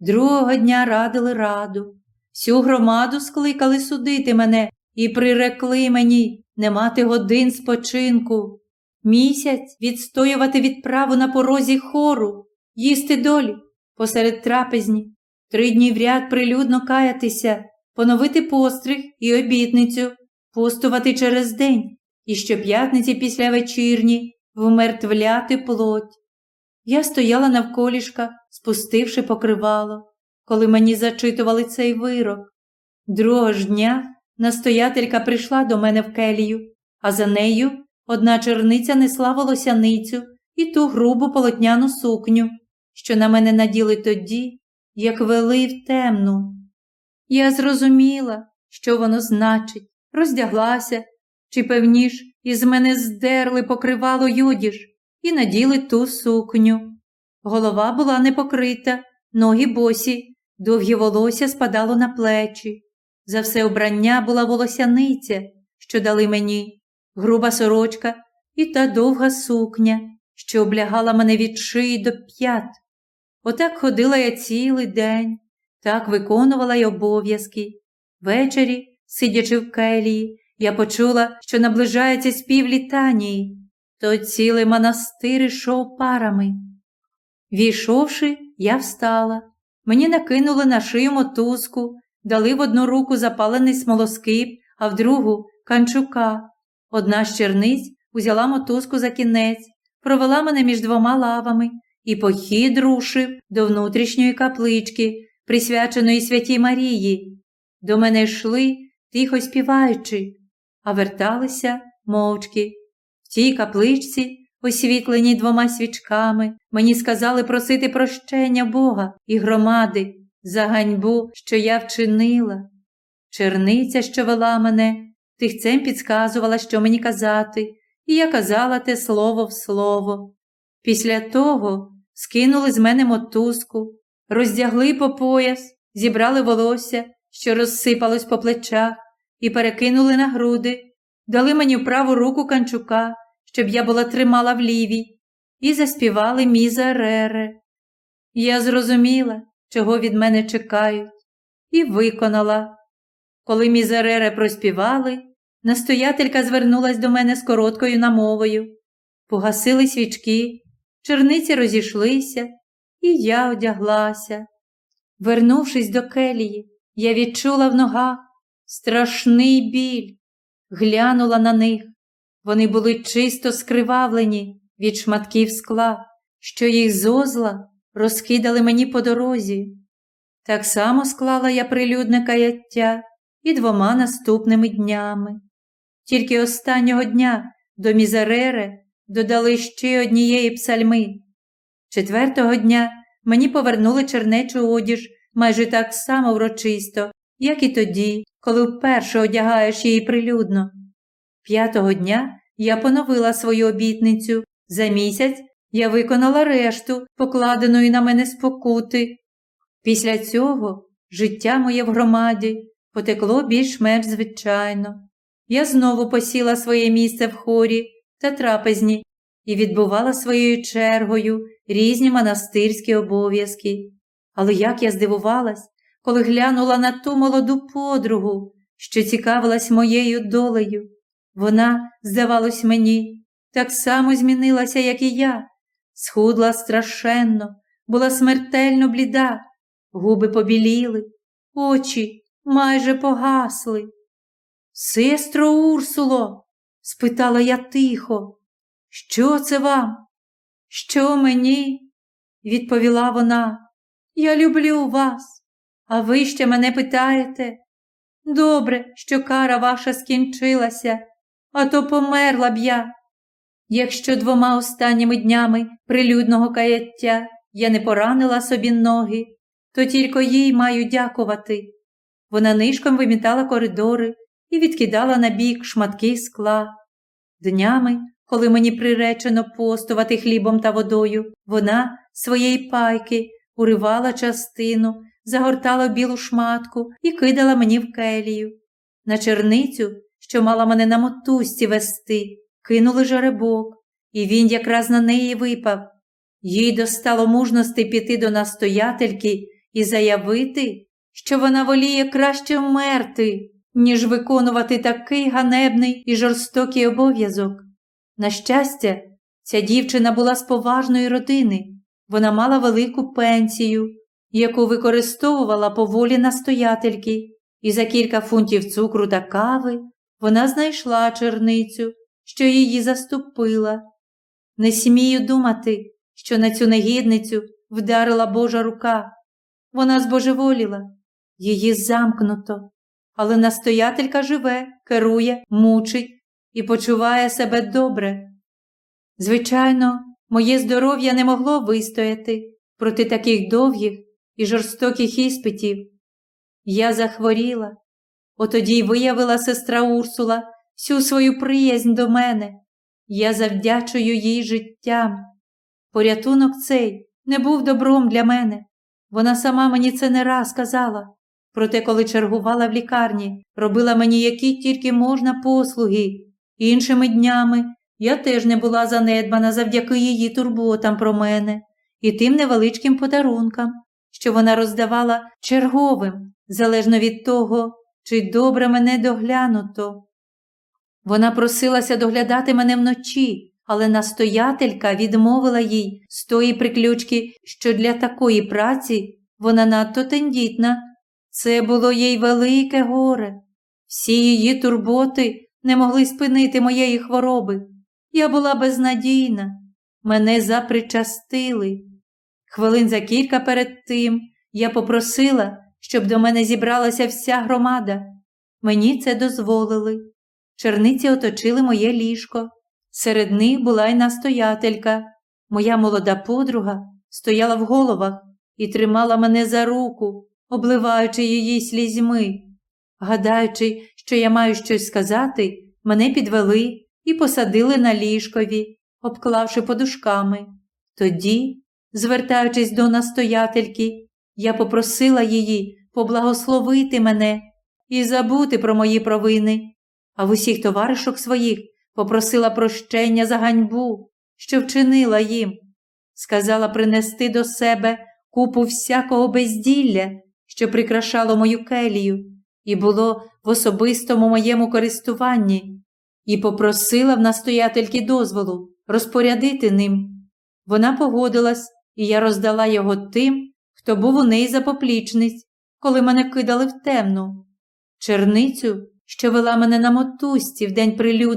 Другого дня радили раду. Всю громаду скликали судити мене і прирекли мені не мати годин спочинку. Місяць відстоювати відправу на порозі хору, їсти долі посеред трапезні, три дні в ряд прилюдно каятися, поновити постриг і обітницю, постувати через день і щоп'ятниці після вечірні вмертвляти плоть. Я стояла навколішка, спустивши покривало, коли мені зачитували цей вирок. Другого ж дня настоятелька прийшла до мене в келію, а за нею одна черниця несла волосяницю і ту грубу полотняну сукню, що на мене наділи тоді, як вели в темну. Я зрозуміла, що воно значить, роздяглася, чи, певніш, із мене здерли покривало юдіш і наділи ту сукню. Голова була не покрита, ноги босі, довгі волосся спадало на плечі. За все обрання була волосяниця, що дали мені, груба сорочка і та довга сукня, що облягала мене від шиї до п'ят. Отак ходила я цілий день, так виконувала й обов'язки. Ввечері, сидячи в келії, я почула, що наближається спів літанії, то цілий монастир ішов парами. Війшовши, я встала. Мені накинули на шию мотузку, дали в одну руку запалений смолоскип, а в другу канчука. Одна з черниць узяла мотузку за кінець, провела мене між двома лавами і похід рушив до внутрішньої каплички, присвяченої Святій Марії. До мене йшли, тихо співаючи, а верталися мовчки. В тій капличці, освітленій двома свічками, мені сказали просити прощення Бога і громади за ганьбу, що я вчинила. Черниця, що вела мене, тихцем підказувала, що мені казати, і я казала те слово в слово. Після того скинули з мене мотузку, роздягли по пояс, зібрали волосся, що розсипалось по плечах, і перекинули на груди, дали мені в праву руку канчука, щоб я була тримала в лівій, і заспівали міза рере. Я зрозуміла, чого від мене чекають, і виконала. Коли мізерере проспівали, настоятелька звернулась до мене з короткою намовою. Погасили свічки, черниці розійшлися, і я одяглася. Вернувшись до келії, я відчула в ногах страшний біль, глянула на них. Вони були чисто скривавлені від шматків скла, що їх зозла розкидали мені по дорозі. Так само склала я прилюдне каяття і двома наступними днями. Тільки останнього дня до Мізерере додали ще однієї псальми. Четвертого дня мені повернули чернечу одіж майже так само врочисто, як і тоді, коли вперше одягаєш її прилюдно. П'ятого дня я поновила свою обітницю. За місяць я виконала решту, покладеної на мене спокути. Після цього життя моє в громаді потекло більш-менш звичайно. Я знову посіла своє місце в хорі та трапезні і відбувала своєю чергою різні монастирські обов'язки. Але як я здивувалась, коли глянула на ту молоду подругу, що цікавилась моєю долею. Вона, здавалось мені, так само змінилася, як і я, схудла страшенно, була смертельно бліда, губи побіліли, очі майже погасли. Сестро Урсуло, спитала я тихо, що це вам? Що мені? відповіла вона. Я люблю вас, а ви ще мене питаєте. Добре, що кара ваша скінчилася, а то померла б я. Якщо двома останніми днями прилюдного каяття я не поранила собі ноги, то тільки їй маю дякувати. Вона нишком вимітала коридори і відкидала на бік шматки скла. Днями, коли мені приречено постувати хлібом та водою, вона своєї пайки уривала частину, загортала білу шматку і кидала мені в келію. На черницю, що мала мене на мотузці вести, кинули жеребок, і він якраз на неї випав. Їй достало мужності піти до настоятельки і заявити, що вона воліє краще вмерти, ніж виконувати такий ганебний і жорстокий обов'язок. На щастя, ця дівчина була з поважної родини, вона мала велику пенсію, яку використовувала по волі настоятельки, і за кілька фунтів цукру та кави вона знайшла черницю, що її заступила. Не смію думати, що на цю негідницю вдарила Божа рука. Вона збожеволіла, її замкнуто, але настоятелька живе, керує, мучить і почуває себе добре. Звичайно, моє здоров'я не могло вистояти проти таких довгих і жорстоких іспитів. Я захворіла, отоді й виявила сестра Урсула всю свою приязнь до мене. Я завдячую їй життям. Порятунок цей не був добром для мене. Вона сама мені це не раз казала. Проте, коли чергувала в лікарні, робила мені які тільки можна послуги. Іншими днями я теж не була занедбана завдяки її турботам про мене і тим невеличким подарункам, що вона роздавала черговим, залежно від того, чи добре мене доглянуто. Вона просилася доглядати мене вночі, але настоятелька відмовила їй з тої приключки, що для такої праці вона надто тендітна. Це було їй велике горе. Всі її турботи не могли спинити моєї хвороби. Я була безнадійна, мене запричастили. Хвилин за кілька перед тим я попросила, щоб до мене зібралася вся громада. Мені це дозволили. Черниці оточили моє ліжко. Серед них була й настоятелька. Моя молода подруга стояла в головах і тримала мене за руку, обливаючи її слізьми. Гадаючи, що я маю щось сказати, мене підвели і посадили на ліжкові, обклавши подушками. Тоді, звертаючись до настоятельки, я попросила її поблагословити мене і забути про мої провини, а в усіх товаришок своїх попросила прощення за ганьбу, що вчинила їм, сказала принести до себе купу всякого безділля, що прикрашало мою келію, і було в особистому моєму користуванні, і попросила в настоятельки дозволу розпорядити ним. Вона погодилась, і я роздала його тим, хто був у неї за поплічниць, коли мене кидали в темну. Черницю, що вела мене на мотузці в день прилюдного